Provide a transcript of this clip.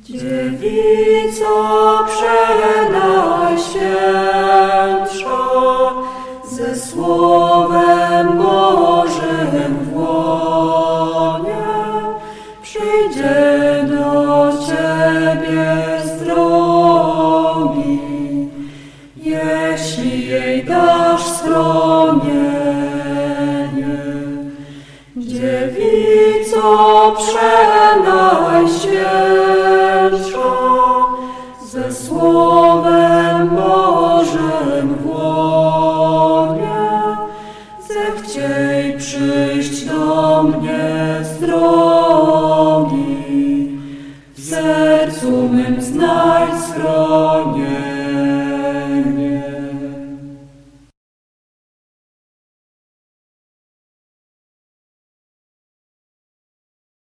Dziewico przenajświętsza, ze Słowem Bożym w łonie, przyjdzie do Ciebie z drogi, jeśli jej dasz schronienie. Dziewico przenajświętsza, Słowem Bożym głowie, zechciej przyjść do mnie z drogi. W sercu mym znajdź schronienie.